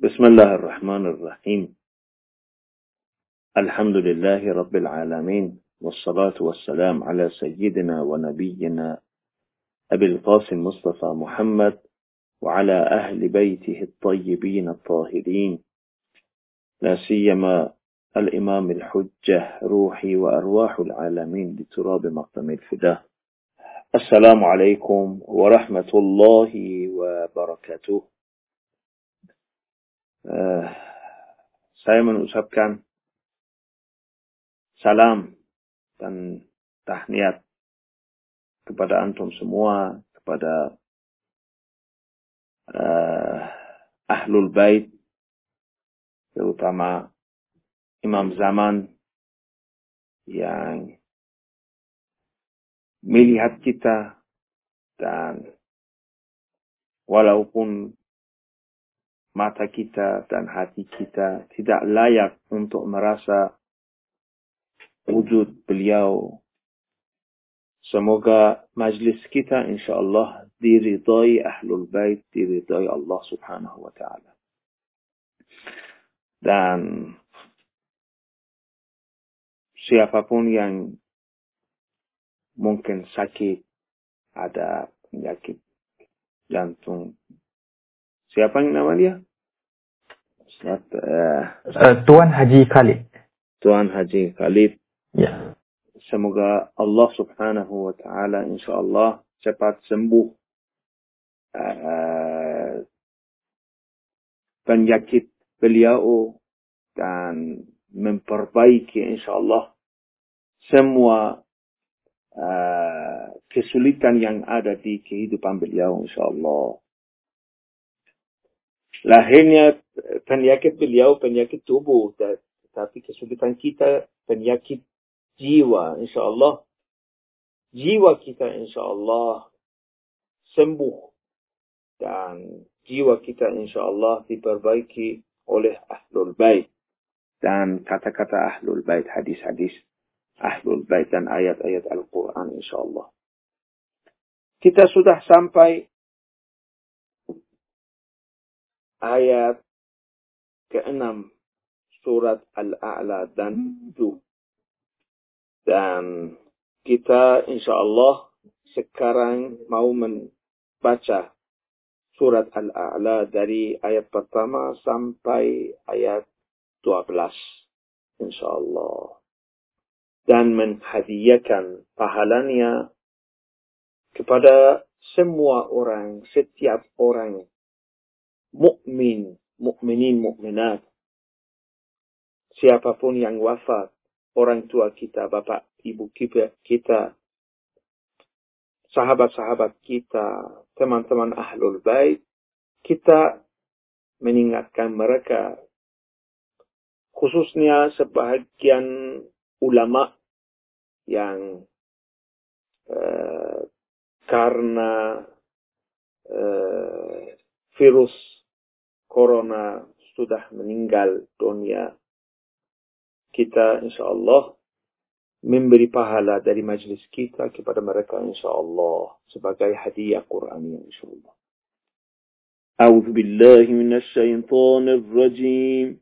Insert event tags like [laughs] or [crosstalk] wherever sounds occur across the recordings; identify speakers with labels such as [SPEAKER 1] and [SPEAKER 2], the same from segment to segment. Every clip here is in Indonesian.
[SPEAKER 1] بسم الله الرحمن الرحيم. الحمد لله رب العالمين والصلاة والسلام على سيدنا ونبينا أبي القاسم مصطفى محمد وعلى أهل بيته الطيبين الطاهرين. لا سيما الإمام الحجة روحي وأرواح العالمين لتراب مقدم الفداء. السلام عليكم ورحمة الله وبركاته. Uh, saya mengucapkan salam dan tahniat kepada antum semua, kepada uh, ahlul bait, terutama imam zaman yang melihat kita dan walaupun mata kita dan hati kita tidak layak untuk merasa wujud beliau. Semoga majlis kita insyaAllah diridai ahlul bait, diridai Allah subhanahu wa ta'ala. Dan siapa pun yang mungkin sakit, ada penyakit jantung. Siapa yang nama dia? Ustaz, uh,
[SPEAKER 2] uh, Tuan Haji Khalid.
[SPEAKER 1] Tuan Haji Khalid.
[SPEAKER 2] Ya.
[SPEAKER 1] Semoga Allah subhanahu wa ta'ala insyaAllah cepat sembuh uh, penyakit beliau dan memperbaiki insyaAllah semua uh, kesulitan yang ada di kehidupan beliau insyaAllah. Lahirnya penyakit beliau penyakit tubuh, tapi kesulitan kita penyakit jiwa, insyaAllah. Jiwa kita insyaAllah sembuh dan jiwa kita insyaAllah diperbaiki oleh ahlul bait dan kata-kata ahlul bait, hadis-hadis ahlul bait dan ayat-ayat Al-Quran insyaAllah. Kita sudah sampai ayat ke-6 surat Al-A'la dan 7. Dan kita insyaAllah sekarang mau membaca surat Al-A'la dari ayat pertama sampai ayat 12. InsyaAllah. Dan menghadiahkan pahalanya kepada semua orang, setiap orang mukmin, mukminin, mukminat. Siapa pun yang wafat, orang tua kita, bapak, ibu kita, sahabat-sahabat kita, teman-teman ahlul bait, kita mengingatkan mereka, khususnya sebahagian ulama yang uh, karena uh, virus corona sudah meninggal dunia, kita insya Allah memberi pahala dari majlis kita kepada mereka insya Allah sebagai hadiah Quran insya Allah. أعوذ بالله من الشيطان الرجيم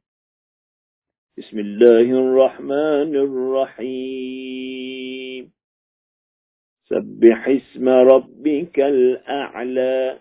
[SPEAKER 1] بسم الله الرحمن الرحيم سبح اسم ربك الأعلى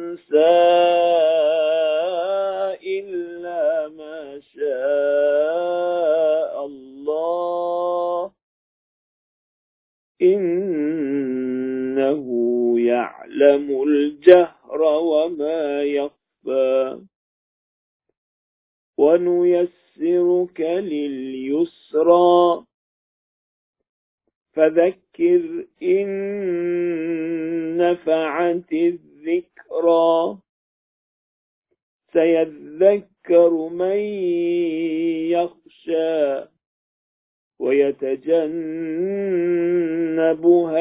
[SPEAKER 1] إلا ما شاء الله. إنه يعلم الجهر وما يخفى. ونيسرك لليسرى. فذكر إن نفعت الذكرى سيذكر من يخشى ويتجنبها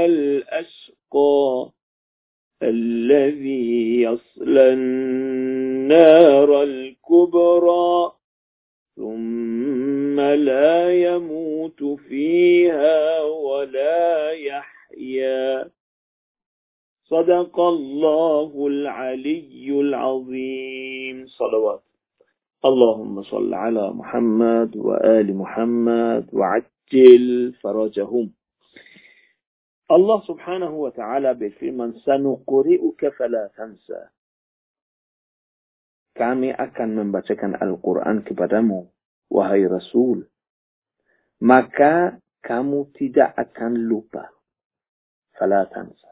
[SPEAKER 1] الأشقى الذي يصلى النار الكبرى ثم لا يموت فيها ولا يحيا. صدق الله العلي العظيم. صلوات. اللهم صل على محمد وآل محمد وعجل فرجهم. الله سبحانه وتعالى بفرمان سنقرئك فلا تنسى. كامي akan من Al-Quran kepadamu, wahai رسول مكا kamu tidak لوبا فلا تنسى.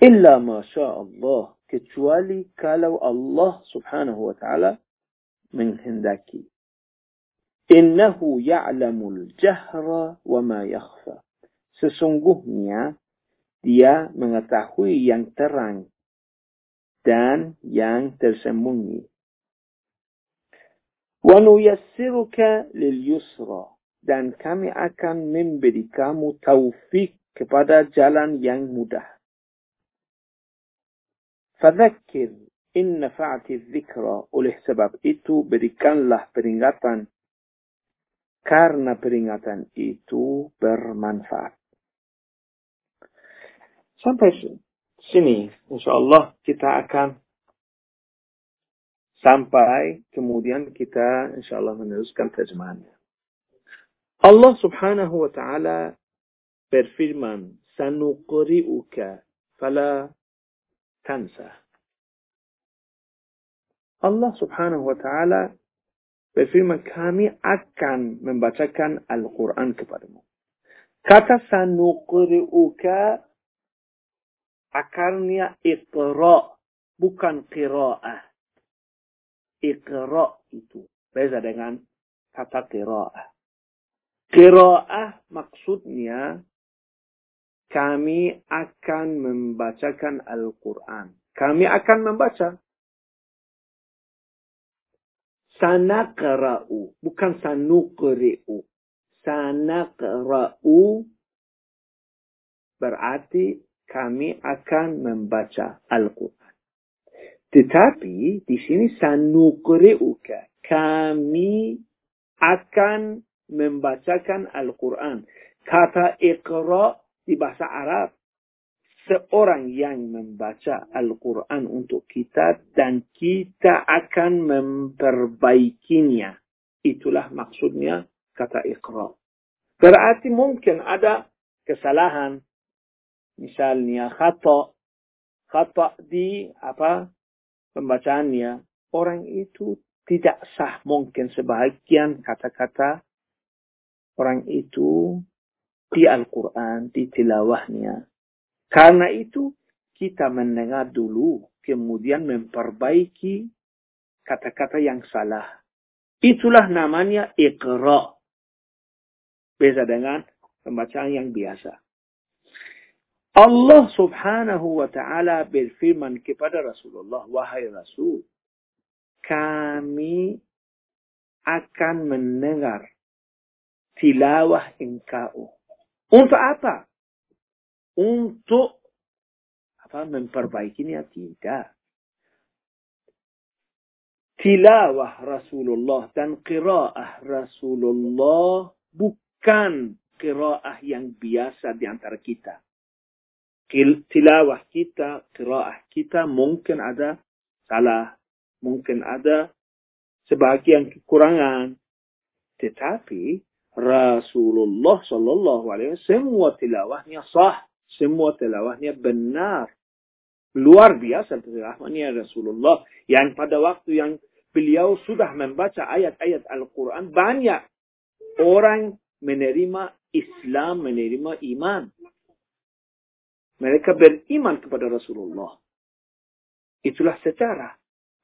[SPEAKER 1] Illa masya Allah. Kecuali kalau Allah subhanahu wa ta'ala menghendaki. Innahu ya'lamul jahra wa ma yakhfa. Sesungguhnya dia mengetahui yang terang dan yang tersembunyi. وَنُيَسِّرُكَ لِلْيُسْرَى Dan kami akan memberi kamu taufik kepada jalan yang mudah. Fadzakir in nafa'ati dzikra. Oleh sebab itu berikanlah peringatan karena peringatan itu bermanfaat. Sampai sini, insya Allah kita akan sampai kemudian kita insya Allah meneruskan terjemahannya. Allah subhanahu wa ta'ala berfirman, Sanuqri'uka fala tansa. Allah subhanahu wa ta'ala berfirman, kami akan membacakan Al-Quran kepadamu. Kata sanuqri'uka akarnya iqra bukan qiraah. Iqra itu beza dengan kata qiraah. Qiraah maksudnya kami akan membacakan Al-Quran. Kami akan membaca. Sanaqra'u, bukan sanuqri'u. Sanaqra'u berarti kami akan membaca Al-Quran. Tetapi di sini sanuqri'uka. Kami akan membacakan Al-Quran. Kata iqra di bahasa Arab. Seorang yang membaca Al-Quran untuk kita dan kita akan memperbaikinya. Itulah maksudnya kata iqra. Berarti mungkin ada kesalahan misalnya khata khata di apa pembacaannya orang itu tidak sah mungkin sebahagian kata-kata orang itu di Al-Quran, di tilawahnya. Karena itu kita mendengar dulu, kemudian memperbaiki kata-kata yang salah. Itulah namanya iqra. Beda dengan pembacaan yang biasa. Allah subhanahu wa ta'ala berfirman kepada Rasulullah, Wahai Rasul, kami akan mendengar tilawah engkau. Untuk apa? Untuk apa memperbaikinya tidak. Tilawah Rasulullah dan qiraah Rasulullah bukan qiraah yang biasa di antara kita tilawah kita, qiraah kita mungkin ada salah, mungkin ada sebagian kekurangan. Tetapi Rasulullah Sallallahu Alaihi Wasallam semua tilawahnya sah, semua tilawahnya benar. Luar biasa tilawahnya Rasulullah yang pada waktu yang beliau sudah membaca ayat-ayat Al-Quran banyak orang menerima Islam, menerima iman. Mereka beriman kepada Rasulullah. Itulah secara.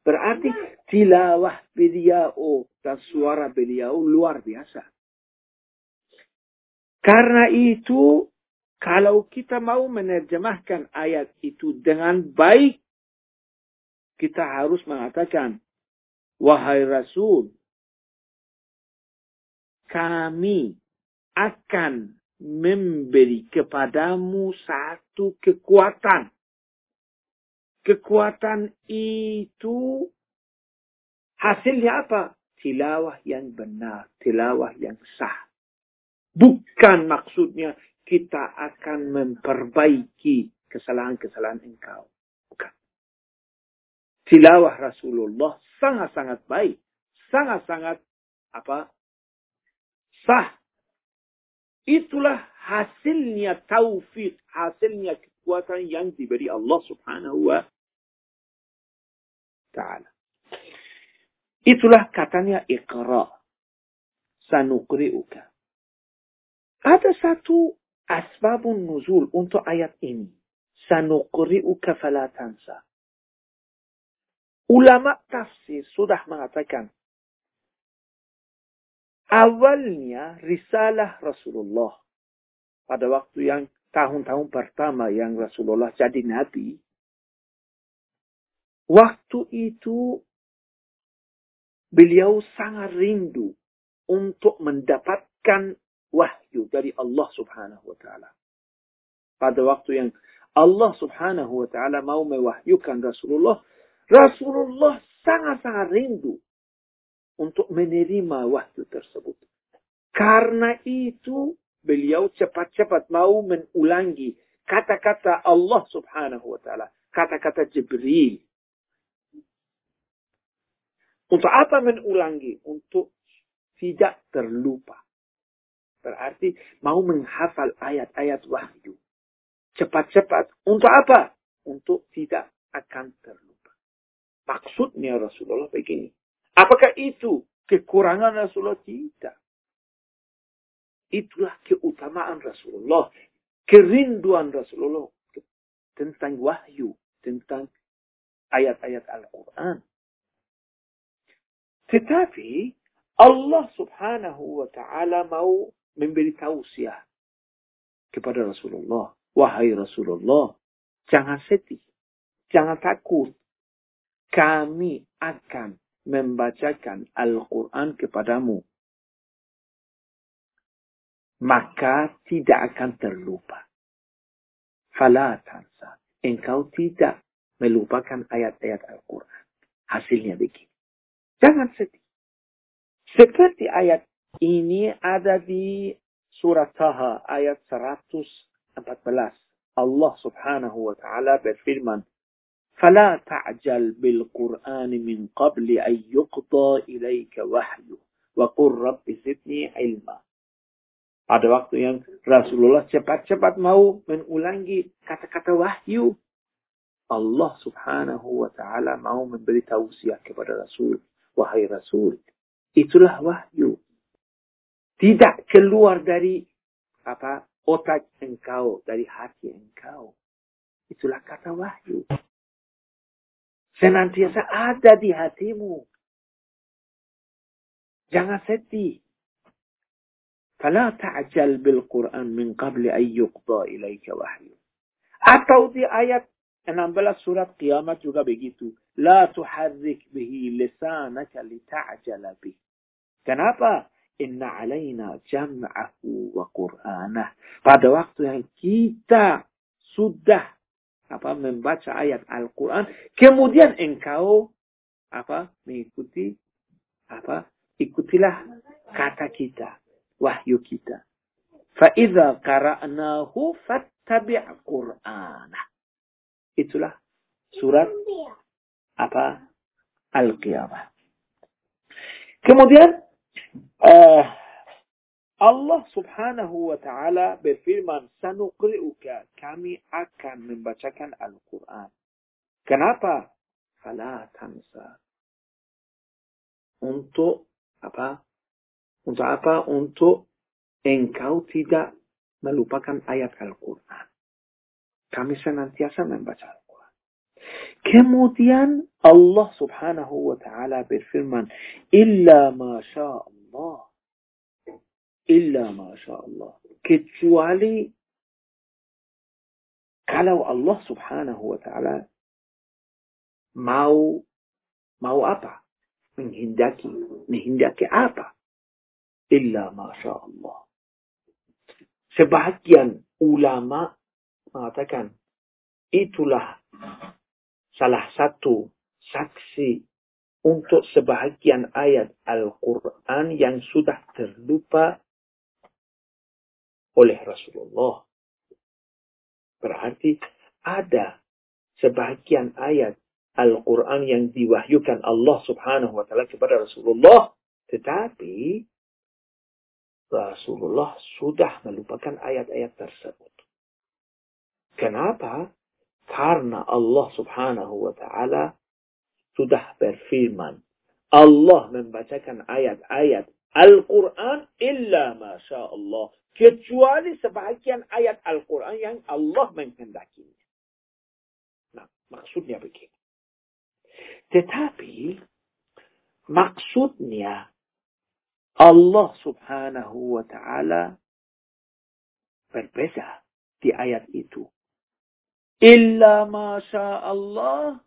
[SPEAKER 1] Berarti tilawah beliau dan suara beliau luar biasa. Karena itu, kalau kita mau menerjemahkan ayat itu dengan baik, kita harus mengatakan Wahai Rasul, kami akan memberi kepadamu satu kekuatan. Kekuatan itu hasilnya apa? Tilawah yang benar, tilawah yang sah. Bukan maksudnya kita akan memperbaiki kesalahan-kesalahan engkau. Bukan. Tilawah Rasulullah sangat-sangat baik. Sangat-sangat apa? Sah. Itulah hasilnya taufik, hasilnya kekuatan yang diberi Allah subhanahu wa ta'ala. Itulah katanya iqra. Sanuqri'uka. Ada satu asbabun nuzul untuk ayat ini. Sanuqri'uka fala tansa. Ulama tafsir sudah mengatakan awalnya risalah Rasulullah pada waktu yang tahun-tahun pertama yang Rasulullah jadi nabi waktu itu beliau sangat rindu untuk mendapatkan wahyu dari Allah Subhanahu wa taala pada waktu yang Allah Subhanahu wa taala mau mewahyukan Rasulullah Rasulullah sangat-sangat rindu untuk menerima wahyu tersebut. Karena itu beliau cepat-cepat mau mengulangi kata-kata Allah subhanahu wa ta'ala. Kata-kata Jibril. Untuk apa mengulangi? Untuk tidak terlupa. Berarti mau menghafal ayat-ayat wahyu. Cepat-cepat. Untuk apa? Untuk tidak akan terlupa. Maksudnya Rasulullah begini. Apakah itu kekurangan Rasulullah? Tidak. Itulah keutamaan Rasulullah. Kerinduan Rasulullah tentang wahyu, tentang ayat-ayat Al-Quran. Tetapi Allah subhanahu wa ta'ala mau memberi tausiah kepada Rasulullah. Wahai Rasulullah, jangan sedih, jangan takut. Kami akan membacakan Al-Quran kepadamu, maka tidak akan terlupa. Fala tansa. Engkau tidak melupakan ayat-ayat Al-Quran. Hasilnya begini. Jangan sedih. Seperti ayat ini ada di surat Taha ayat 114. Allah subhanahu wa ta'ala berfirman, فلا تعجل بالقرآن من قبل أن يقضى إليك وحيه وقل رب زدني علما Pada waktu yang Rasulullah cepat-cepat mau mengulangi kata-kata wahyu. Allah subhanahu wa ta'ala mau memberi tausiah kepada Rasul. Wahai Rasul, itulah wahyu. tidak keluar dari apa otak engkau, dari hati engkau. Itulah kata wahyu senantiasa ada di hatimu. Jangan sedih. Fala ta'jal bil Quran min qabli an yuqda ilaika wahyu. Atau di ayat 16 surat kiamat juga begitu. La tuharrik bihi lisanaka lita'jala bih. Kenapa? Inna alaina jam'ahu wa qur'anah. Pada waktu yang kita sudah apa membaca ayat Al-Quran, kemudian engkau apa mengikuti apa ikutilah kata kita, wahyu kita. Fa'idha qara'nahu fattabi' Qur'ana. Itulah surat apa Al-Qiyamah. Kemudian uh, Allah subhanahu wa ta'ala berfirman, Sanuqri'uka, kami akan membacakan Al-Quran. Kenapa? Fala tansa. Untuk apa? Untuk apa? Untuk engkau tidak melupakan ayat Al-Quran. Kami senantiasa membaca. Kemudian Allah subhanahu wa ta'ala berfirman, Illa ma Allah illa masya Allah. Kecuali kalau Allah subhanahu wa ta'ala mau mau apa? menghendaki. Menghendaki apa? Illa masya Allah. Sebahagian ulama mengatakan itulah salah satu saksi untuk sebahagian ayat Al-Quran yang sudah terlupa oleh Rasulullah. Berarti ada sebahagian ayat Al-Quran yang diwahyukan Allah subhanahu wa ta'ala kepada Rasulullah. Tetapi Rasulullah sudah melupakan ayat-ayat tersebut. Kenapa? Karena Allah subhanahu wa ta'ala sudah berfirman. Allah membacakan ayat-ayat Al-Quran illa masya Allah. Kecuali sebahagian ayat Al-Quran yang Allah menghendakinya. Nah, maksudnya begini. Tetapi, maksudnya Allah subhanahu wa ta'ala berbeza di ayat itu. Illa masya Allah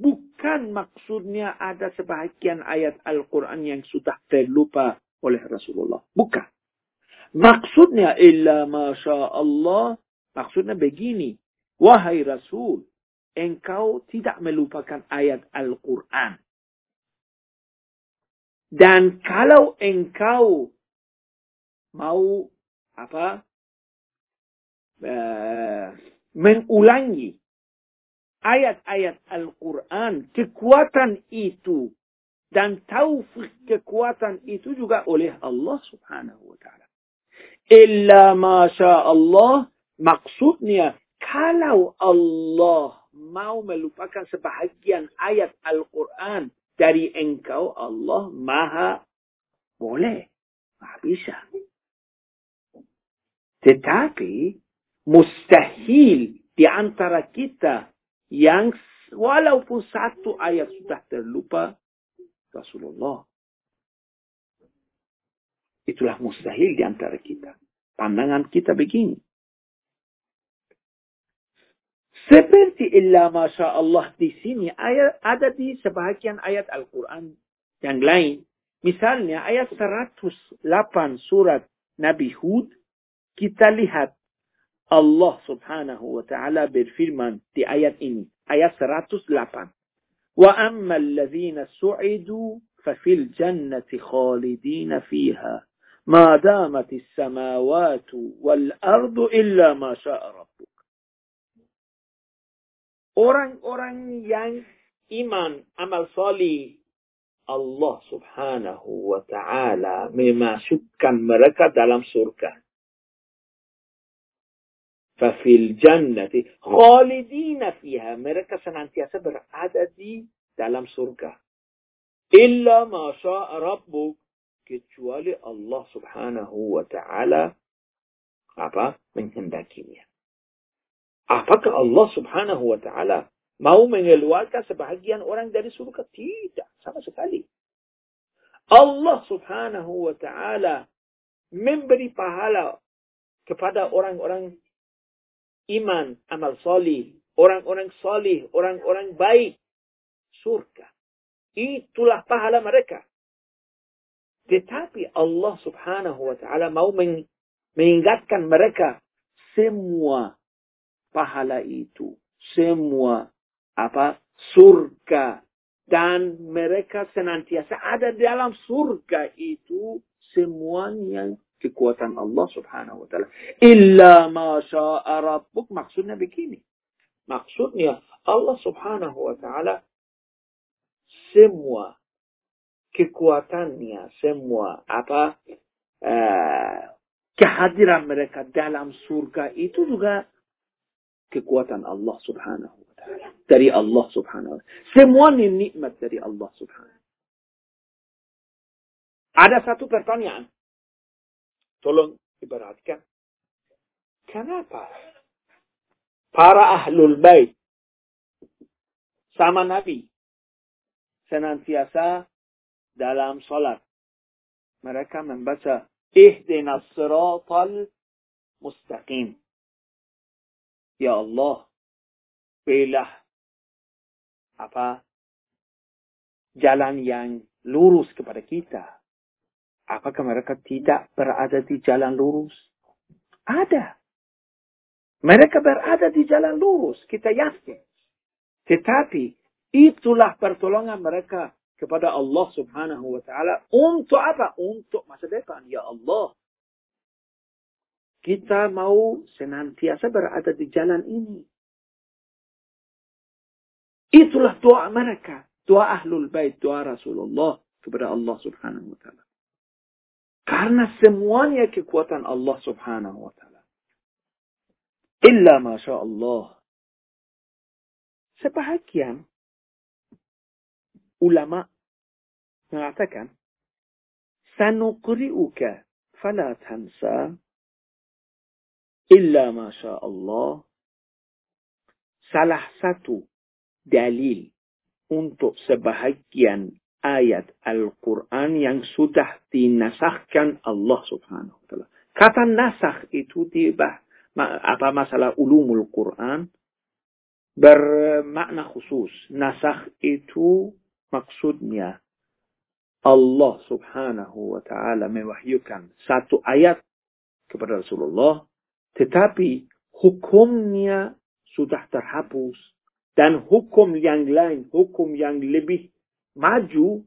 [SPEAKER 1] bukan maksudnya ada sebahagian ayat Al-Quran yang sudah terlupa oleh Rasulullah. Bukan. Maksudnya illa masya Allah. Maksudnya begini. Wahai Rasul. Engkau tidak melupakan ayat Al-Quran. Dan kalau engkau mau apa uh, mengulangi ayat-ayat Al-Quran, kekuatan itu dan taufik kekuatan itu juga oleh Allah subhanahu wa ta'ala. Illa masya Allah. Maksudnya, kalau Allah mau melupakan sebahagian ayat Al-Quran dari engkau, Allah maha boleh. Maha bisa. Tetapi, mustahil di antara kita yang walaupun satu ayat sudah terlupa, Rasulullah Itulah mustahil di antara kita. Pandangan kita begini. Seperti illa masya Allah di sini ayat, ada di sebahagian ayat Al-Quran yang lain. Misalnya ayat 108 surat Nabi Hud. Kita lihat Allah subhanahu wa ta'ala berfirman di ayat ini. Ayat 108. Wa amma alladhina su'idu ففي الجنة خالدين فيها ما دامت السماوات والأرض إلا ما شاء ربك Orang-orang yang iman amal salih Allah subhanahu wa ta'ala memasukkan mereka dalam surga. Fafil jannati khalidina fiha. Mereka senantiasa berada di dalam surga. Illa masya rabbuk kecuali Allah Subhanahu wa taala apa menghendakinya. Apakah Allah Subhanahu wa taala mau mengeluarkan sebahagian orang dari surga? Tidak, sama sekali. Allah Subhanahu wa taala memberi pahala kepada orang-orang iman, amal solih, orang-orang solih, orang-orang baik, surga. Itulah pahala mereka. Tetapi Allah subhanahu wa ta'ala mau mengingatkan mereka semua pahala itu. Semua apa surga. Dan mereka senantiasa ada dalam surga itu semuanya kekuatan Allah subhanahu wa ta'ala. Illa ma sya'a rabbuk. Maksudnya begini. Maksudnya Allah subhanahu wa ta'ala semua kekuatannya semua apa uh, kehadiran mereka dalam surga itu juga kekuatan Allah Subhanahu wa taala dari Allah Subhanahu wa taala semua nikmat dari Allah Subhanahu ada satu pertanyaan tolong diperhatikan kenapa para ahlul bait sama Nabi senantiasa dalam salat. Mereka membaca ihdinas siratal mustaqim. Ya Allah, pilih apa jalan yang lurus kepada kita. Apakah mereka tidak berada di jalan lurus? Ada. Mereka berada di jalan lurus, kita yakin. Tetapi itulah pertolongan mereka kepada Allah subhanahu wa ta'ala. Untuk apa? Untuk masa depan. Ya Allah. Kita mau senantiasa berada di jalan ini. Itulah doa mereka. Doa ahlul bait, doa Rasulullah kepada Allah subhanahu wa ta'ala. كارنا سموانيا كي كواتن الله سبحانه وتعالى. إلا ما شاء الله. سبحك يان علماء. نعتك سنقرئك. فلا تنسى. إلا ما شاء الله. سلحسة دليل. untuk sebahagian ayat Al-Quran yang sudah dinasahkan Allah subhanahu wa ta'ala. Kata nasah itu dibah, apa masalah ulumul Quran bermakna khusus. Nasakh itu maksudnya Allah subhanahu wa ta'ala mewahyukan satu ayat kepada Rasulullah. Tetapi hukumnya sudah terhapus. Dan hukum yang lain, hukum yang lebih maju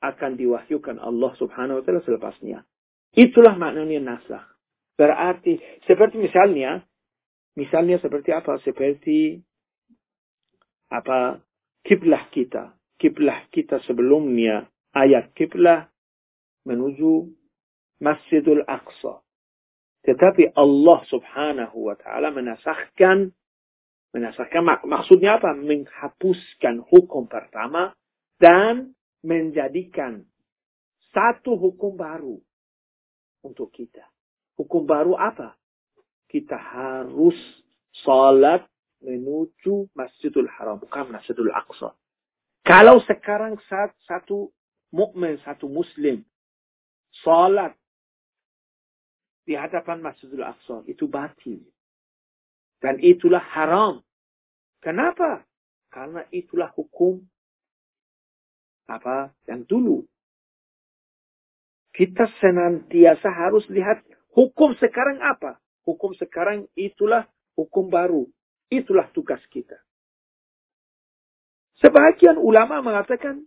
[SPEAKER 1] akan diwahyukan Allah subhanahu wa ta'ala selepasnya. Itulah maknanya nasakh. Berarti seperti misalnya, misalnya seperti apa? Seperti apa kiblah kita. Kiblah kita sebelumnya ayat kiblah menuju Masjidul Aqsa. Tetapi Allah subhanahu wa ta'ala menasahkan, menasahkan mak maksudnya apa? Menghapuskan hukum pertama dan menjadikan satu hukum baru untuk kita. Hukum baru apa? Kita harus salat menuju Masjidul Haram, bukan Masjidul Aqsa. Kalau sekarang satu mukmin, satu muslim salat di hadapan Masjidul Aqsa itu batil. Dan itulah haram. Kenapa? Karena itulah hukum apa yang dulu. Kita senantiasa harus lihat Hukum sekarang apa? Hukum sekarang itulah hukum baru. Itulah tugas kita. Sebahagian ulama mengatakan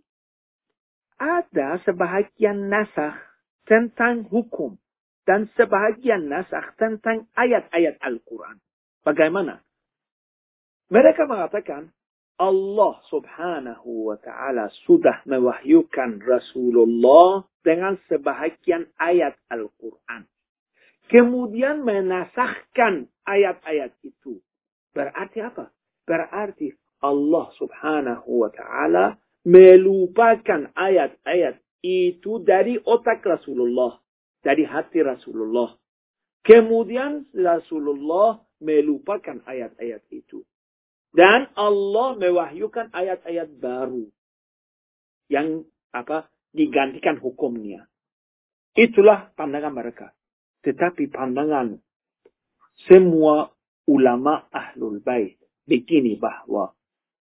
[SPEAKER 1] ada sebahagian nasah tentang hukum dan sebahagian nasah tentang ayat-ayat Al-Quran. Bagaimana? Mereka mengatakan Allah subhanahu wa ta'ala sudah mewahyukan Rasulullah dengan sebahagian ayat Al-Quran kemudian menasahkan ayat-ayat itu. Berarti apa? Berarti Allah subhanahu wa ta'ala melupakan ayat-ayat itu dari otak Rasulullah. Dari hati Rasulullah. Kemudian Rasulullah melupakan ayat-ayat itu. Dan Allah mewahyukan ayat-ayat baru. Yang apa digantikan hukumnya. Itulah pandangan mereka. Tetapi pandangan semua ulama ahlul bait begini bahwa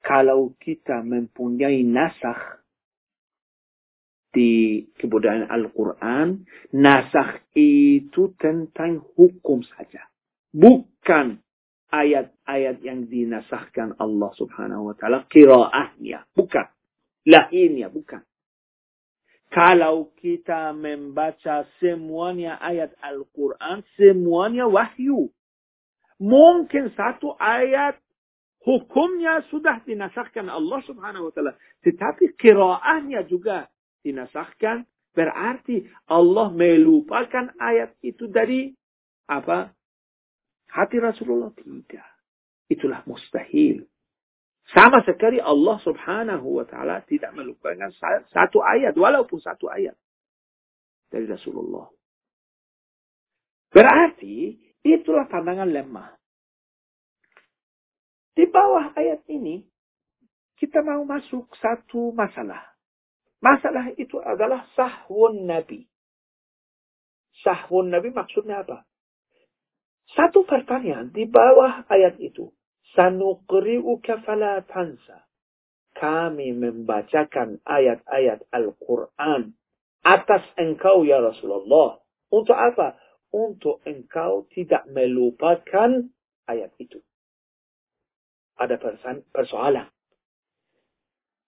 [SPEAKER 1] kalau kita mempunyai nasakh di kebudayaan Al-Quran, nasakh itu tentang hukum saja. Bukan ayat-ayat yang dinasahkan Allah subhanahu wa ta'ala, kiraahnya. Bukan. Lahirnya, bukan. Kalau kita membaca semuanya ayat Al-Quran, semuanya wahyu. Mungkin satu ayat hukumnya sudah dinasahkan Allah subhanahu wa ta'ala. Tetapi kiraahnya juga dinasahkan. Berarti Allah melupakan ayat itu dari apa? Hati Rasulullah tidak. Itulah mustahil. Sama sekali Allah subhanahu wa ta'ala tidak melupakan satu ayat, walaupun satu ayat dari Rasulullah. Berarti itulah pandangan lemah. Di bawah ayat ini, kita mau masuk satu masalah. Masalah itu adalah sahwun Nabi. Sahwun Nabi maksudnya apa? Satu pertanyaan di bawah ayat itu. Sanuqri'uka fala tansa. kami membacakan ayat-ayat Al-Quran atas engkau ya Rasulullah. Untuk apa? Untuk engkau tidak melupakan ayat itu. Ada persoalan.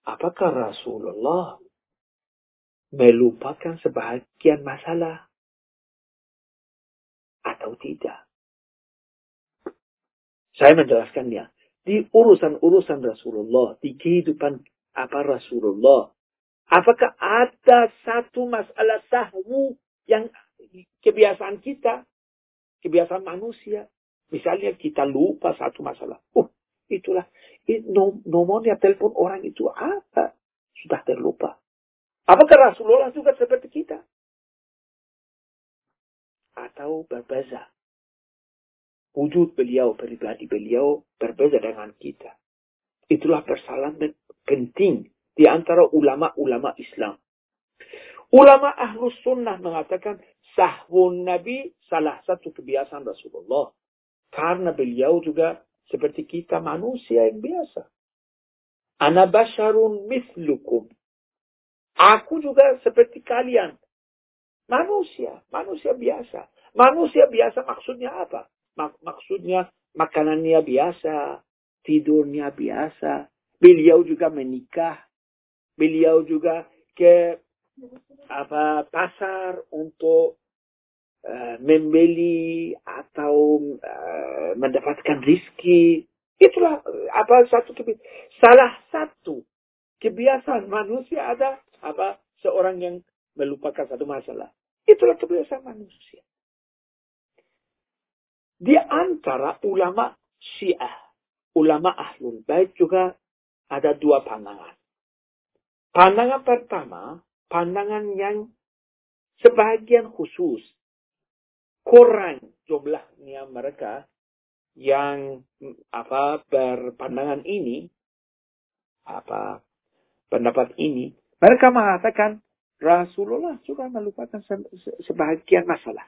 [SPEAKER 1] Apakah Rasulullah melupakan sebahagian masalah atau tidak? Saya menjelaskannya di urusan-urusan Rasulullah, di kehidupan apa Rasulullah. Apakah ada satu masalah sahwu yang kebiasaan kita, kebiasaan manusia. Misalnya kita lupa satu masalah. Oh, itulah nomornya telepon orang itu apa? Sudah terlupa. Apakah Rasulullah juga seperti kita? Atau berbeza? Wujud beliau, pribadi beliau berbeda dengan kita. Itulah persalahan penting di antara ulama-ulama Islam. Ulama ahlus sunnah mengatakan sahwun Nabi salah satu kebiasaan Rasulullah. Karena beliau juga seperti kita manusia yang biasa. Ana basharun mislukum. Aku juga seperti kalian. Manusia, manusia biasa. Manusia biasa maksudnya apa? Mak maksudnya makanannya biasa, tidurnya biasa. Beliau juga menikah. Beliau juga ke apa pasar untuk uh, membeli atau uh, mendapatkan rizki. Itulah apa satu. Salah satu kebiasaan manusia ada apa seorang yang melupakan satu masalah. Itulah kebiasaan manusia. Di antara ulama Syiah, ulama Ahlul Bait juga ada dua pandangan. Pandangan pertama, pandangan yang sebagian khusus. Kurang jumlahnya mereka yang apa berpandangan ini apa pendapat ini. Mereka mengatakan Rasulullah juga melupakan sebagian masalah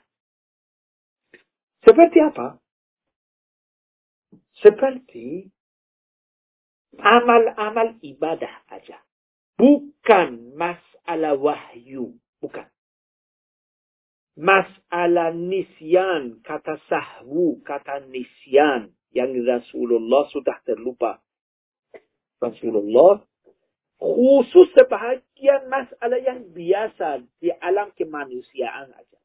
[SPEAKER 1] seperti apa? Seperti amal-amal ibadah aja. Bukan masalah wahyu. Bukan. Masalah nisyan, kata sahwu, kata nisyan. Yang Rasulullah sudah terlupa. Rasulullah khusus sebahagian masalah yang biasa di alam kemanusiaan aja.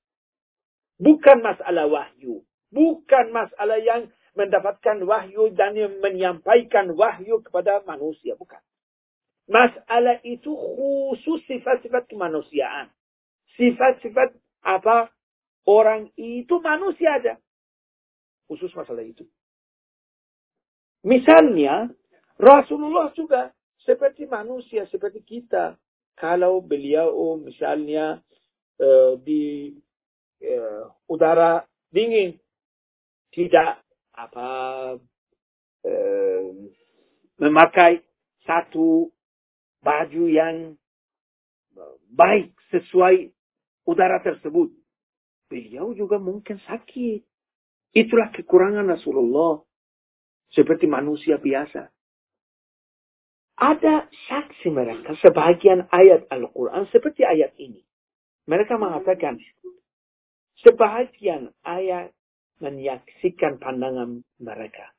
[SPEAKER 1] Bukan masalah wahyu. Bukan masalah yang mendapatkan wahyu dan menyampaikan wahyu kepada manusia. Bukan. Masalah itu khusus sifat-sifat kemanusiaan. Sifat-sifat apa? Orang itu manusia aja. Khusus masalah itu. Misalnya, Rasulullah juga seperti manusia, seperti kita. Kalau beliau misalnya uh, di uh, udara dingin, tidak apa eh, memakai satu baju yang baik sesuai udara tersebut. Beliau juga mungkin sakit. Itulah kekurangan Rasulullah. Seperti manusia biasa. Ada saksi mereka sebagian ayat Al-Quran seperti ayat ini. Mereka mengatakan sebagian ayat menyaksikan pandangan mereka.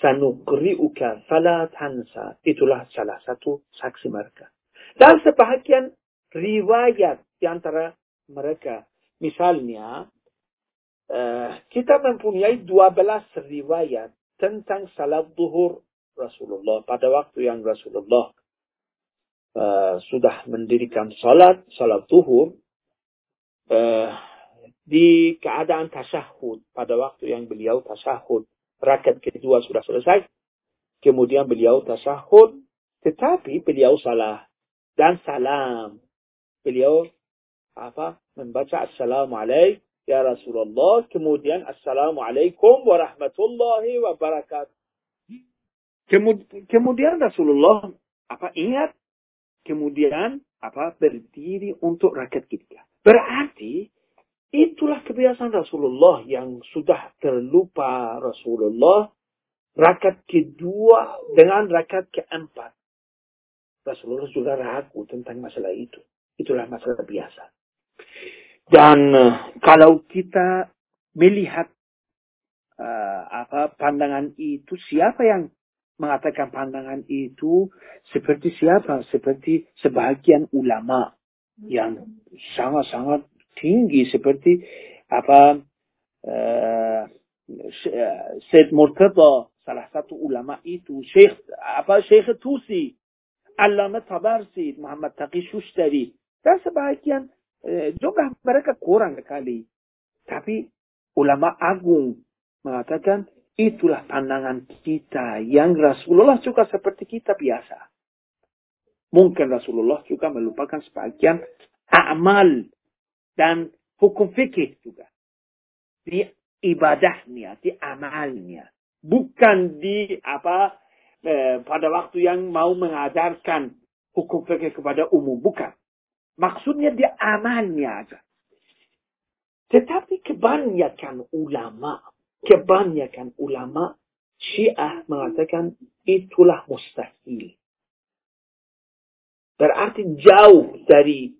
[SPEAKER 1] Sanukri'uka fala tansa. Itulah salah satu saksi mereka. Dan sebahagian riwayat di antara mereka. Misalnya, uh, kita mempunyai 12 riwayat tentang salat duhur Rasulullah. Pada waktu yang Rasulullah uh, sudah mendirikan salat, salat duhur, uh, di keadaan tasyahud pada waktu yang beliau tasyahud rakaat kedua sudah selesai kemudian beliau tasyahud tetapi beliau salah. Dan salam. Beliau apa membaca assalamualaikum ya Rasulullah kemudian assalamualaikum warahmatullahi wabarakatuh. Kemudian Rasulullah apa ingat? Kemudian apa berdiri untuk rakaat ketiga. Berarti Itulah kebiasaan Rasulullah yang sudah terlupa Rasulullah. Rakat kedua dengan rakat keempat. Rasulullah juga ragu tentang masalah itu. Itulah masalah biasa. Dan uh, kalau kita melihat uh, apa pandangan itu, siapa yang mengatakan pandangan itu seperti siapa? Seperti sebagian ulama yang sangat-sangat tinggi seperti apa uh, Syed Murtada salah satu ulama itu Syekh apa Syekh Tusi Allama Tabarsi Muhammad Taqi Shushtari dan sebagian eh, juga mereka kurang sekali. Tapi ulama agung mengatakan itulah pandangan kita yang Rasulullah juga seperti kita biasa. Mungkin Rasulullah juga melupakan sebagian amal dan hukum fikih juga di ibadahnya, di amalnya. Bukan di apa eh, pada waktu yang mau mengajarkan hukum fikih kepada umum. Bukan. Maksudnya di amalnya aja. Tetapi kebanyakan ulama, kebanyakan ulama Syiah mengatakan itulah mustahil. Berarti jauh dari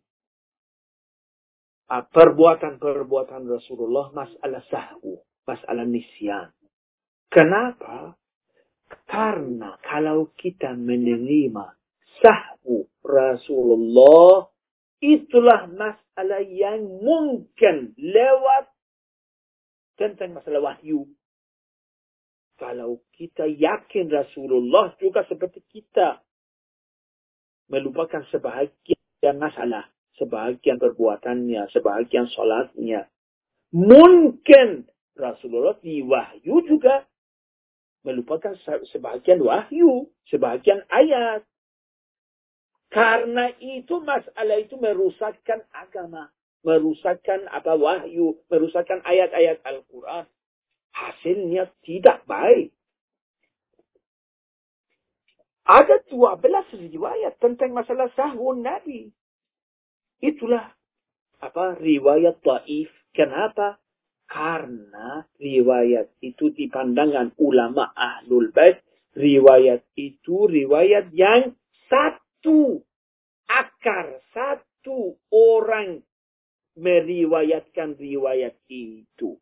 [SPEAKER 1] perbuatan-perbuatan Rasulullah masalah sahwu, masalah nisyan. Kenapa? Karena kalau kita menerima sahwu Rasulullah, itulah masalah yang mungkin lewat tentang masalah wahyu. Kalau kita yakin Rasulullah juga seperti kita melupakan sebahagian masalah sebahagian perbuatannya, sebahagian sholatnya. Mungkin Rasulullah di wahyu juga melupakan sebahagian wahyu, sebahagian ayat. Karena itu masalah itu merusakkan agama, merusakkan apa wahyu, merusakkan ayat-ayat Al-Quran. Hasilnya tidak baik. Ada 12 riwayat tentang masalah sahun Nabi. Itulah apa riwayat taif. Kenapa? Karena riwayat itu di pandangan ulama ahlul bait, riwayat itu riwayat yang satu akar, satu orang meriwayatkan riwayat itu.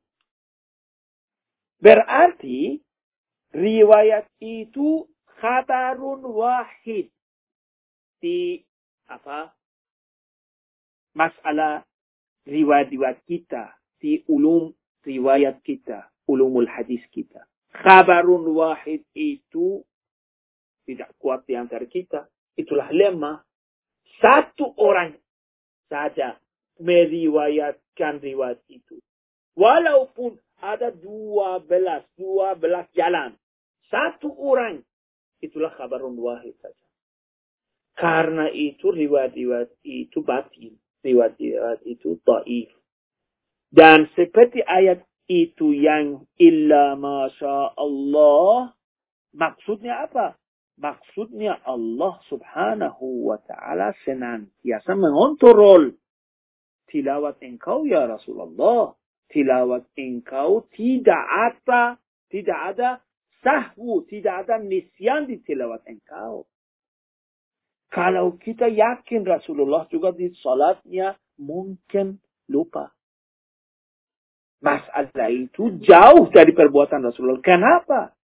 [SPEAKER 1] Berarti riwayat itu khabarun wahid di apa masalah riwayat-riwayat kita di ulum riwayat kita, ulumul hadis kita. Khabarun wahid itu tidak kuat di antara kita. Itulah lemah. Satu orang saja meriwayatkan riwayat itu. Walaupun ada dua belas, dua belas jalan. Satu orang. Itulah khabarun wahid saja. Karena itu riwayat-riwayat itu batin riwayat itu taif. Dan seperti ayat itu yang illa masya Allah, maksudnya apa? Maksudnya Allah subhanahu wa ta'ala senantiasa mengontrol tilawat engkau ya Rasulullah. Tilawat engkau tidak ada, tidak ada sahwu, tidak ada nisyan di tilawat engkau. Kalau kita yakin Rasulullah juga di salatnya mungkin lupa. Masalah itu jauh dari perbuatan Rasulullah. Kenapa?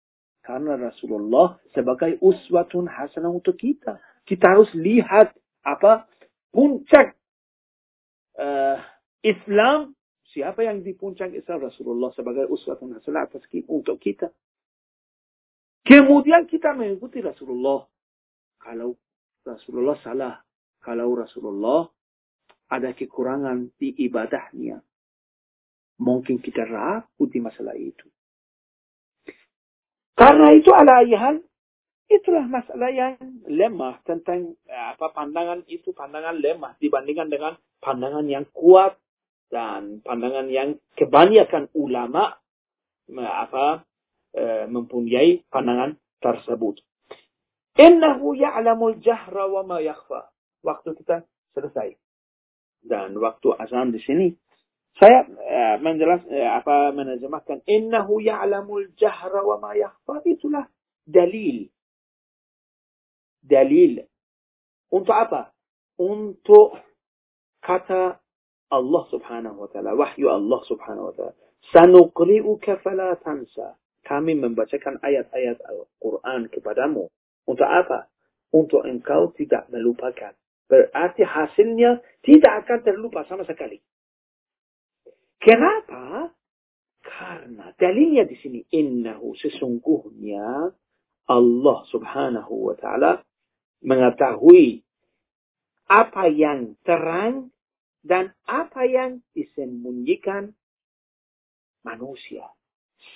[SPEAKER 1] Karena Rasulullah sebagai uswatun hasanah untuk kita. Kita harus lihat apa puncak uh, Islam. Siapa yang di puncak Islam? Rasulullah sebagai uswatun hasanah atas untuk kita. Kemudian kita mengikuti Rasulullah. Kalau Rasulullah salah. Kalau Rasulullah ada kekurangan di ibadahnya. Mungkin kita ragu di masalah itu. Karena itu ala ayah itulah masalah yang lemah tentang apa pandangan itu pandangan lemah dibandingkan dengan pandangan yang kuat dan pandangan yang kebanyakan ulama apa eh, mempunyai pandangan tersebut. Innahu ya'lamul jahra wa ma yakhfa. Waktu kita selesai. Dan waktu azan di sini saya uh, menjelas uh, apa menerjemahkan innahu ya'lamul jahra wa ma yakhfa itulah dalil. Dalil Untuk apa? Untuk kata Allah subhanahu wa ta'ala, wahyu Allah subhanahu wa ta'ala. Sanuqri'uka fala tansa. Kami membacakan ayat-ayat Al-Quran kepadamu. Untuk apa? Untuk engkau tidak melupakan. Berarti hasilnya tidak akan terlupa sama sekali. Kenapa? Karena dalilnya di sini innahu sesungguhnya Allah Subhanahu wa taala mengetahui apa yang terang dan apa yang disembunyikan manusia.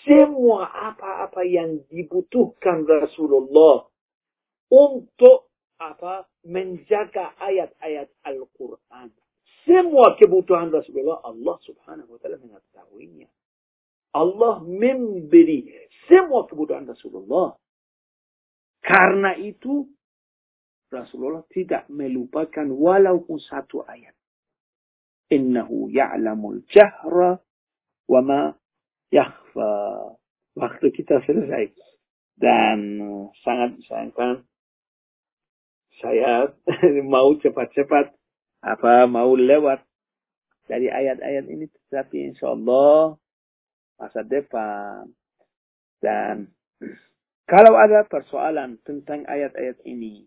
[SPEAKER 1] Semua apa-apa yang dibutuhkan Rasulullah untuk apa menjaga ayat-ayat Al-Quran. Semua kebutuhan Rasulullah Allah subhanahu wa ta'ala mengetahuinya. Allah memberi semua kebutuhan Rasulullah. Karena itu Rasulullah tidak melupakan walaupun satu ayat. Innahu ya'lamul jahra wa ma yakhfa. Waktu kita selesai. Dan sangat disayangkan saya [laughs] mau cepat-cepat apa mau lewat dari ayat-ayat ini tetapi insya Allah masa depan dan kalau ada persoalan tentang ayat-ayat ini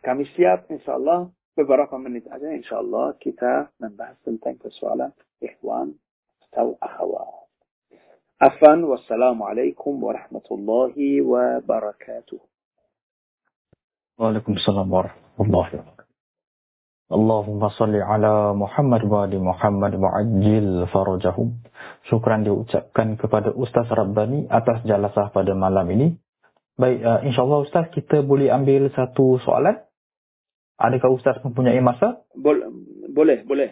[SPEAKER 1] kami siap insya Allah beberapa menit aja insya Allah kita membahas tentang persoalan ikhwan atau akhwat. Afan wassalamualaikum warahmatullahi wabarakatuh.
[SPEAKER 2] Waalaikumsalam warahmatullahi wabarakatuh. Allahumma salli ala Muhammad wa ali Muhammad wa ajil farajahum. Syukran diucapkan kepada Ustaz Rabbani atas jalasah pada malam ini. Baik, uh, insyaAllah Ustaz kita boleh ambil satu soalan. Adakah Ustaz mempunyai masa?
[SPEAKER 1] Boleh, boleh. boleh.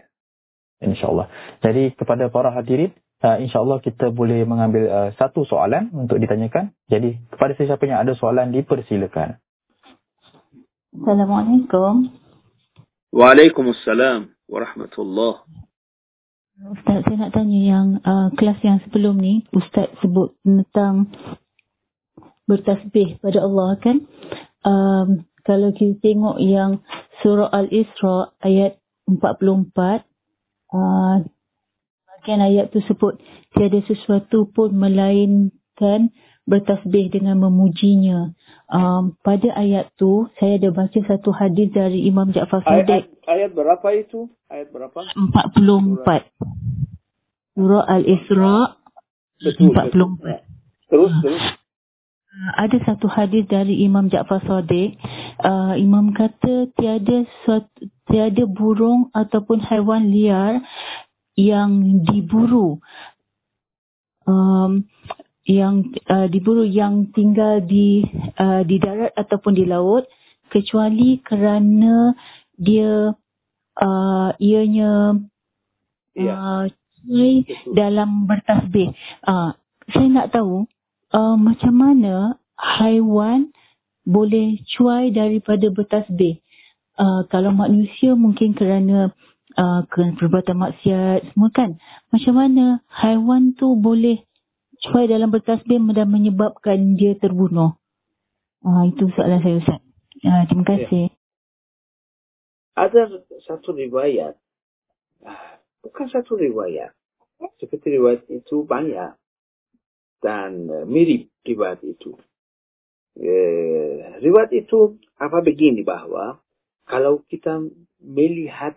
[SPEAKER 2] InsyaAllah. Jadi kepada para hadirin, uh, insyaAllah kita boleh mengambil uh, satu soalan untuk ditanyakan. Jadi kepada sesiapa yang ada soalan dipersilakan.
[SPEAKER 3] Assalamualaikum.
[SPEAKER 1] Waalaikumsalam warahmatullah.
[SPEAKER 3] Ustaz, saya nak tanya yang uh, kelas yang sebelum ni, Ustaz sebut tentang bertasbih pada Allah kan. Um, kalau kita tengok yang surah Al-Isra ayat 44, uh, bagian ayat tu sebut, tiada sesuatu pun melainkan bertasbih dengan memujinya. Um, pada ayat tu saya ada baca satu hadis dari Imam Ja'far Sadiq.
[SPEAKER 1] Ayat, ayat berapa itu? Ayat berapa?
[SPEAKER 3] 44. Surah Al-Isra
[SPEAKER 1] Betul,
[SPEAKER 3] 44.
[SPEAKER 1] betul. Terus, terus.
[SPEAKER 3] Uh, ada satu hadis dari Imam Ja'far Sadiq. Uh, Imam kata tiada suatu, tiada burung ataupun haiwan liar yang diburu. Um, yang uh, diburu yang tinggal di uh, di darat ataupun di laut kecuali kerana dia uh, ianya
[SPEAKER 1] Ya.
[SPEAKER 3] uh, dalam bertasbih. Uh, saya nak tahu uh, macam mana haiwan boleh cuai daripada bertasbih. Uh, kalau manusia mungkin kerana uh, kerana perbuatan maksiat semua kan. Macam mana haiwan tu boleh cuai dalam bertasbih dan menyebabkan dia terbunuh. Uh, itu soalan saya Ustaz. Uh, terima kasih.
[SPEAKER 1] Ada satu riwayat. ah, Bukan satu riwayat. Seperti riwayat itu banyak. Dan mirip riwayat itu. Eh, riwayat itu apa begini bahwa kalau kita melihat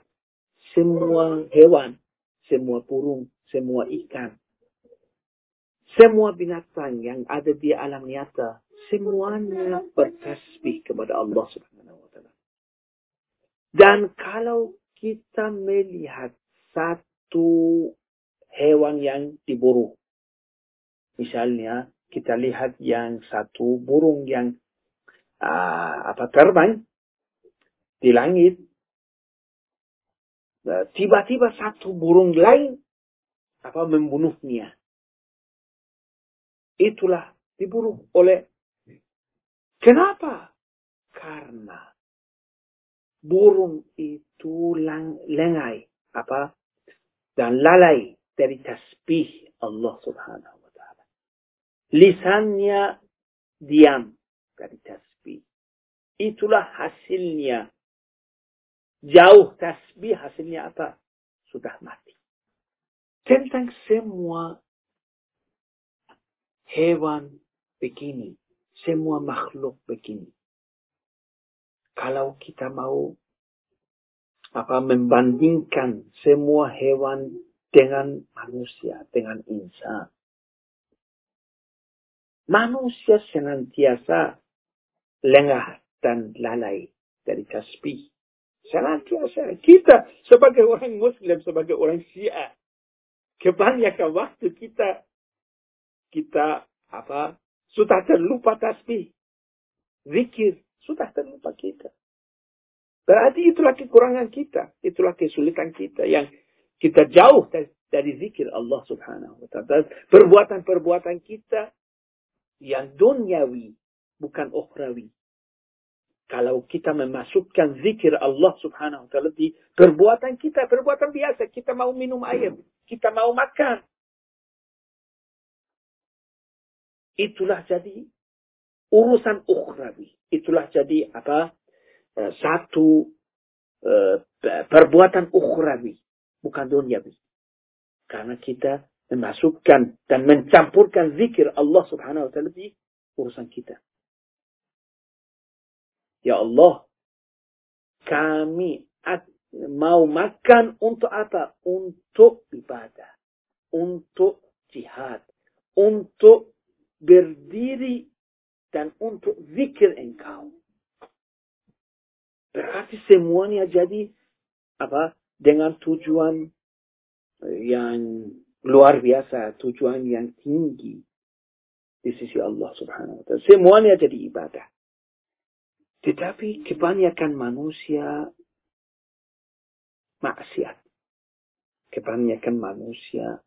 [SPEAKER 1] semua hewan, semua burung, semua ikan, semua binatang yang ada di alam nyata, semuanya bertasbih kepada Allah Subhanahu wa taala. Dan kalau kita melihat satu hewan yang diburu, misalnya kita lihat yang satu burung yang uh, apa terbang di langit, tiba-tiba satu burung lain apa membunuhnya itulah diburu oleh kenapa? Karena burung itu lang, lengai apa dan lalai dari tasbih Allah Subhanahu wa taala. Lisannya diam dari tasbih. itulah hasilnya. Jauh tasbih hasilnya apa? Sudah mati. Tentang semua hewan begini. Semua makhluk begini. Kalau kita mau apa membandingkan semua hewan dengan manusia, dengan insan. Manusia senantiasa lengah dan lalai dari tasbih. Senantiasa. Kita sebagai orang muslim, sebagai orang syiah, kebanyakan waktu kita kita apa sudah terlupa tasbih. Zikir sudah terlupa kita. Berarti itulah kekurangan kita. Itulah kesulitan kita yang kita jauh dari zikir Allah subhanahu wa ta'ala. Perbuatan-perbuatan kita yang duniawi, bukan ukhrawi. Kalau kita memasukkan zikir Allah subhanahu wa ta'ala di perbuatan kita, perbuatan biasa. Kita mau minum air, kita mau makan. Itulah jadi urusan ukhrawi. Itulah jadi apa? Eh, satu uh, perbuatan ukhrawi, bukan duniawi. Karena kita memasukkan dan mencampurkan zikir Allah subhanahu wa ta'ala di urusan kita. Ya Allah, kami mau makan untuk apa? Untuk ibadah. Untuk jihad. Untuk berdiri dan untuk zikir engkau. Berarti semuanya jadi apa dengan tujuan yang luar biasa, tujuan yang tinggi di sisi Allah Subhanahu wa taala. Semuanya jadi ibadah. Tetapi kebanyakan manusia maksiat. Kebanyakan manusia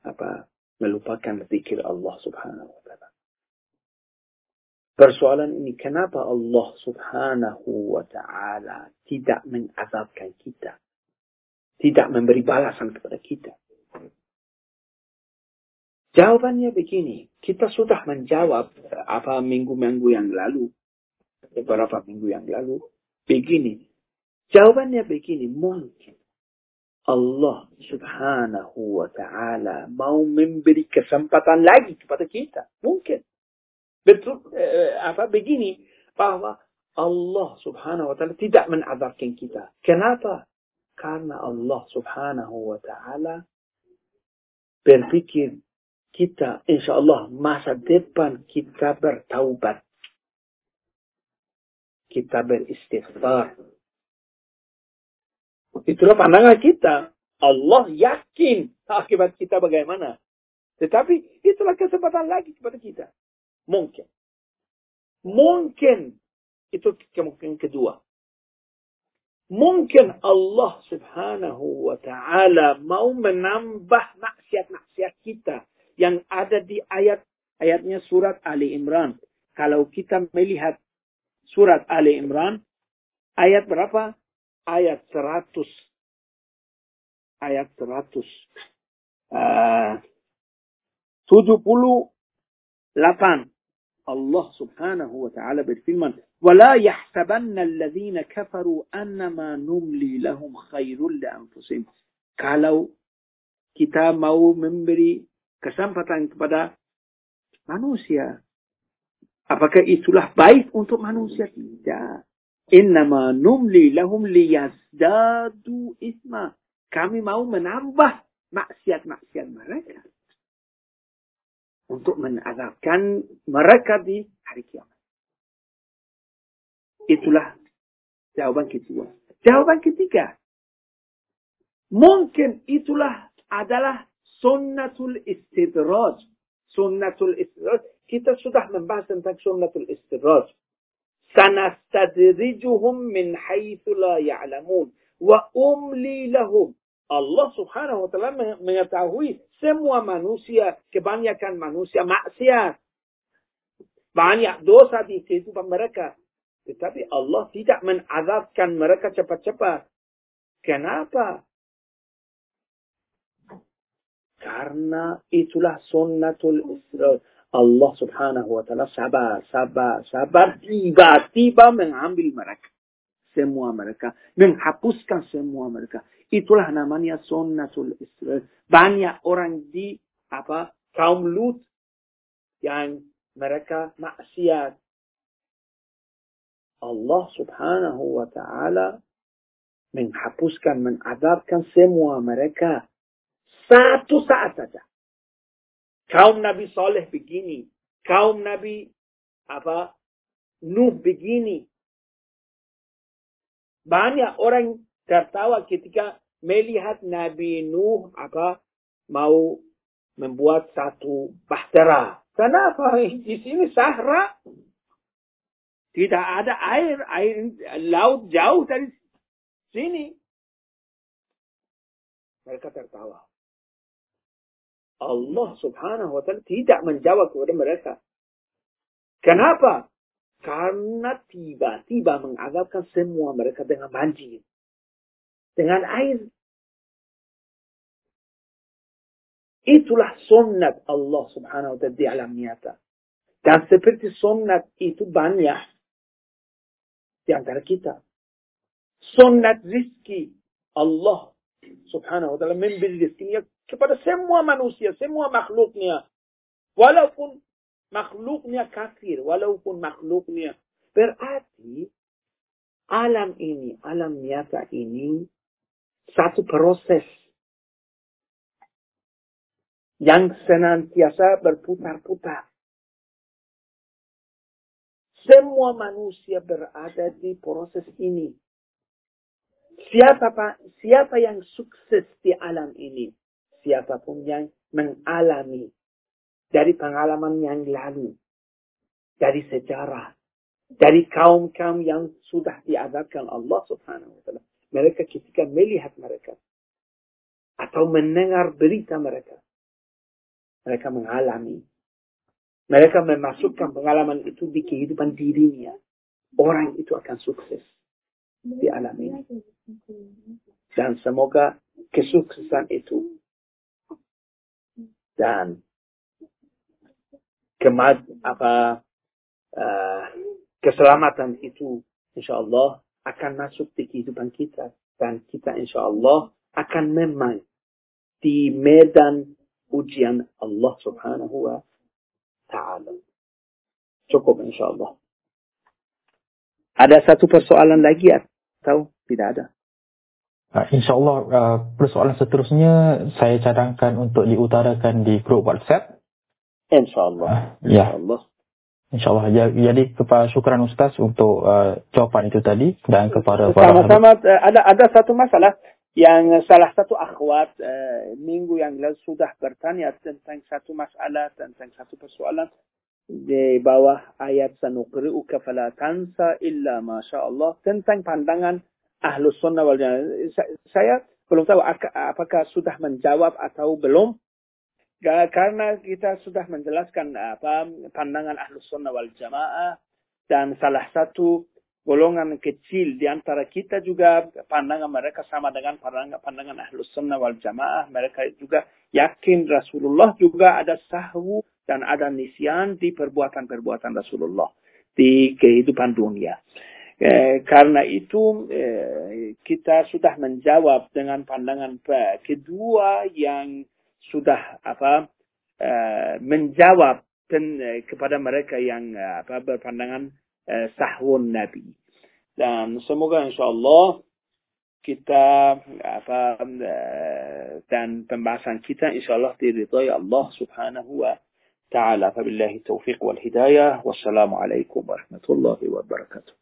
[SPEAKER 1] apa melupakan zikir Allah Subhanahu wa taala. Persoalan ini kenapa Allah subhanahu wa ta'ala tidak mengazabkan kita. Tidak memberi balasan kepada kita. Jawabannya begini. Kita sudah menjawab apa minggu-minggu yang lalu. Beberapa minggu yang lalu. Begini. Jawabannya begini. Mungkin Allah subhanahu wa ta'ala mau memberi kesempatan lagi kepada kita. Mungkin betul eh, apa begini bahwa Allah Subhanahu wa taala tidak menazabkan kita. Kenapa? Karena Allah Subhanahu wa taala berpikir kita insya Allah masa depan kita bertaubat. Kita beristighfar. Itulah pandangan kita. Allah yakin akibat kita bagaimana. Tetapi itulah kesempatan lagi kepada kita. Mungkin. Mungkin. Itu kemungkinan kedua. Mungkin Allah subhanahu wa ta'ala mau menambah maksiat-maksiat kita yang ada di ayat ayatnya surat Ali Imran. Kalau kita melihat surat Ali Imran, ayat berapa? Ayat 100. Ayat 100. Uh, 78. Allah subhanahu wa ta'ala berfirman, وَلَا يَحْسَبَنَّ الَّذِينَ كَفَرُوا أَنَّمَا نُمْلِي لَهُمْ خَيْرٌ لِأَنفُسِهِمْ Kalau kita mau memberi kesempatan kepada manusia, apakah itulah baik untuk manusia? Tidak. Innama numli lahum liyazdadu isma. Kami mau menambah maksiat-maksiat mereka untuk menazabkan mereka di hari kiamat. Itulah jawaban kedua. Jawaban ketiga. Mungkin itulah adalah sunnatul istidraj. Sunnatul istidraj. Kita sudah membahas tentang sunnatul istidraj. Sanastadrijuhum min haythu la ya'lamun. Wa umli lahum. Allah subhanahu wa ta'ala mengetahui semua manusia, kebanyakan manusia maksiat. Banyak dosa di kehidupan mereka. Tetapi Allah tidak menazabkan mereka cepat-cepat. Kenapa? Karena itulah sunnatul Isra. Allah subhanahu wa ta'ala sabar, sabar, sabar. Tiba-tiba mengambil mereka. Semua mereka. Menghapuskan semua mereka. Itulah namanya sunnatul Israel. Banyak orang di apa kaum Lut yang mereka maksiat. Allah subhanahu wa ta'ala menghapuskan, mengadabkan semua mereka. Satu saat saja. Kaum Nabi Saleh begini. Kaum Nabi apa Nuh begini. Banyak orang tertawa ketika melihat Nabi Nuh apa mau membuat satu bahtera. Kenapa? [laughs] Di sini Sahara. Tidak ada air, air laut jauh dari sini. Mereka tertawa. Allah subhanahu wa ta'ala tidak menjawab kepada mereka. Kenapa? Karena tiba-tiba mengazabkan semua mereka dengan banjir. Dengan air. Itulah sunnat Allah subhanahu wa ta'ala di alam nyata. Dan seperti sunnat itu banyak di antara kita. Sunnat rizki Allah subhanahu wa ta'ala memberi kepada semua manusia, semua makhluknya. Walaupun makhluknya kafir, walaupun makhluknya. Berarti alam ini, alam nyata ini satu proses yang senantiasa berputar-putar. Semua manusia berada di proses ini. Siapa, siapa yang sukses di alam ini? siapa pun yang mengalami dari pengalaman yang lalu, dari sejarah, dari kaum-kaum yang sudah diadabkan Allah subhanahu wa ta'ala. Mereka ketika melihat mereka atau mendengar berita mereka, mereka mengalami. Mereka memasukkan pengalaman itu di kehidupan dirinya. Orang itu akan sukses di alam ini. Dan semoga kesuksesan itu dan kemad apa uh, keselamatan itu insya Allah akan masuk di kehidupan kita dan kita insya Allah akan memang di medan ujian Allah subhanahu wa ta'ala. Cukup insya Allah. Ada satu persoalan lagi atau tidak ada?
[SPEAKER 2] Uh, InsyaAllah uh, persoalan seterusnya saya cadangkan untuk diutarakan di grup WhatsApp.
[SPEAKER 1] InsyaAllah.
[SPEAKER 2] Uh, ya. InsyaAllah. InsyaAllah. Jadi kepada syukuran Ustaz untuk uh, jawapan itu tadi dan kepada
[SPEAKER 1] para Sama-sama uh, ada ada satu masalah yang salah satu akhwat uh, minggu yang lalu sudah bertanya tentang satu masalah tentang satu persoalan di bawah ayat sanuqri'uka fala tansa illa masya Allah tentang pandangan ahlus sunnah wal jamaah. Saya belum tahu apakah sudah menjawab atau belum. Karena kita sudah menjelaskan apa pandangan ahlus sunnah wal jamaah dan salah satu golongan kecil di antara kita juga pandangan mereka sama dengan pandangan, pandangan ahlus sunnah wal jamaah. Mereka juga yakin Rasulullah juga ada sahwu dan ada nisyan di perbuatan-perbuatan Rasulullah di kehidupan dunia. Eh, karena itu eh, kita sudah menjawab dengan pandangan kedua yang sudah apa eh, menjawab ten, eh, kepada mereka yang eh, apa berpandangan eh, sahwun Nabi dan semoga insya Allah kita apa eh, dan pembahasan kita insya Allah diridhai Allah Subhanahu wa taala. Wabillahi taufiq wal hidayah. Wassalamualaikum warahmatullahi wabarakatuh.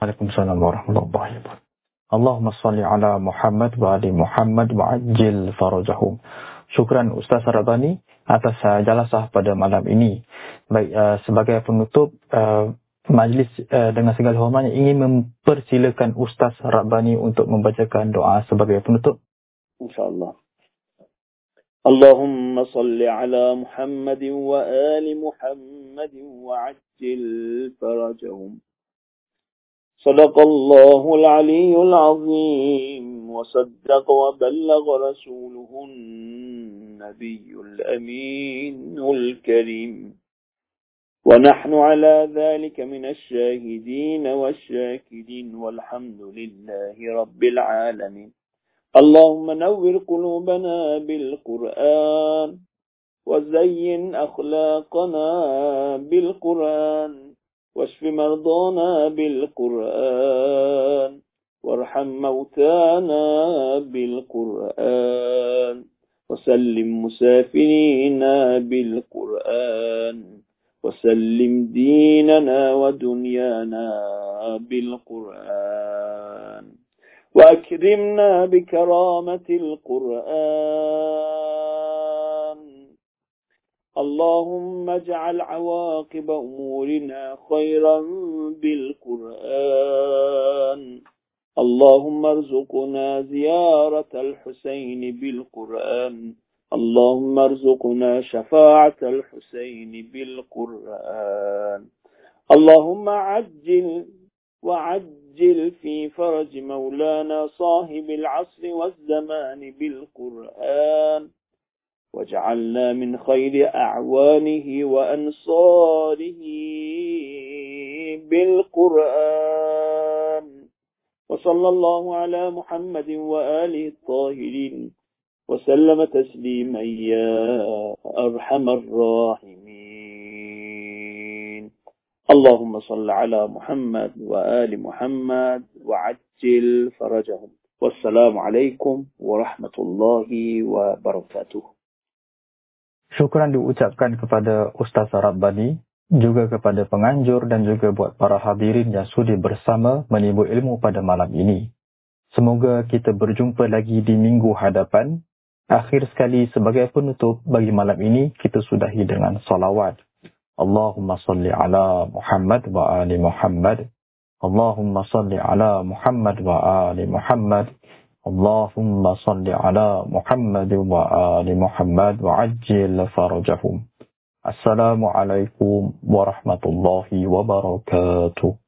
[SPEAKER 2] Waalaikumsalam warahmatullahi wabarakatuh. Allahumma salli ala Muhammad wa ali Muhammad wa ajil farajahum. Syukran Ustaz Rabani atas uh, jalasah pada malam ini. Baik, uh, sebagai penutup, uh, majlis uh, dengan segala hormatnya ingin mempersilakan Ustaz Rabani untuk membacakan doa sebagai penutup.
[SPEAKER 1] InsyaAllah. اللهم صل على محمد وآل محمد وعجل فرجهم. صدق الله العلي العظيم وصدق وبلغ رسوله النبي الأمين الكريم. ونحن على ذلك من الشاهدين والشاكرين والحمد لله رب العالمين. اللهم نور قلوبنا بالقرآن وزين أخلاقنا بالقرآن واشف مرضانا بالقرآن وارحم موتانا بالقرآن وسلم مسافرينا بالقرآن وسلم ديننا ودنيانا بالقرآن. وأكرمنا بكرامة القرآن. اللهم اجعل عواقب أمورنا خيرا بالقرآن. اللهم ارزقنا زيارة الحسين بالقرآن. اللهم ارزقنا شفاعة الحسين بالقرآن. اللهم عجل وعجل في فرج مولانا صاحب العصر والزمان بالقرآن. واجعلنا من خير أعوانه وأنصاره بالقرآن. وصلى الله على محمد وآله الطاهرين. وسلم تسليما يا أرحم الراحمين. اللهم صل على محمد وآل محمد وعجل فرجهم والسلام عليكم ورحمة الله وبركاته
[SPEAKER 2] Syukuran diucapkan kepada Ustaz Rabbani, juga kepada penganjur dan juga buat para hadirin yang sudi bersama menimbul ilmu pada malam ini. Semoga kita berjumpa lagi di minggu hadapan Akhir sekali sebagai penutup bagi malam ini kita sudahi dengan salawat. Allahumma salli ala Muhammad wa ali Muhammad. Allahumma salli ala Muhammad wa ali Muhammad. Allahumma salli ala Muhammad wa ali Muhammad wa ajil farajahum. Assalamualaikum warahmatullahi wabarakatuh.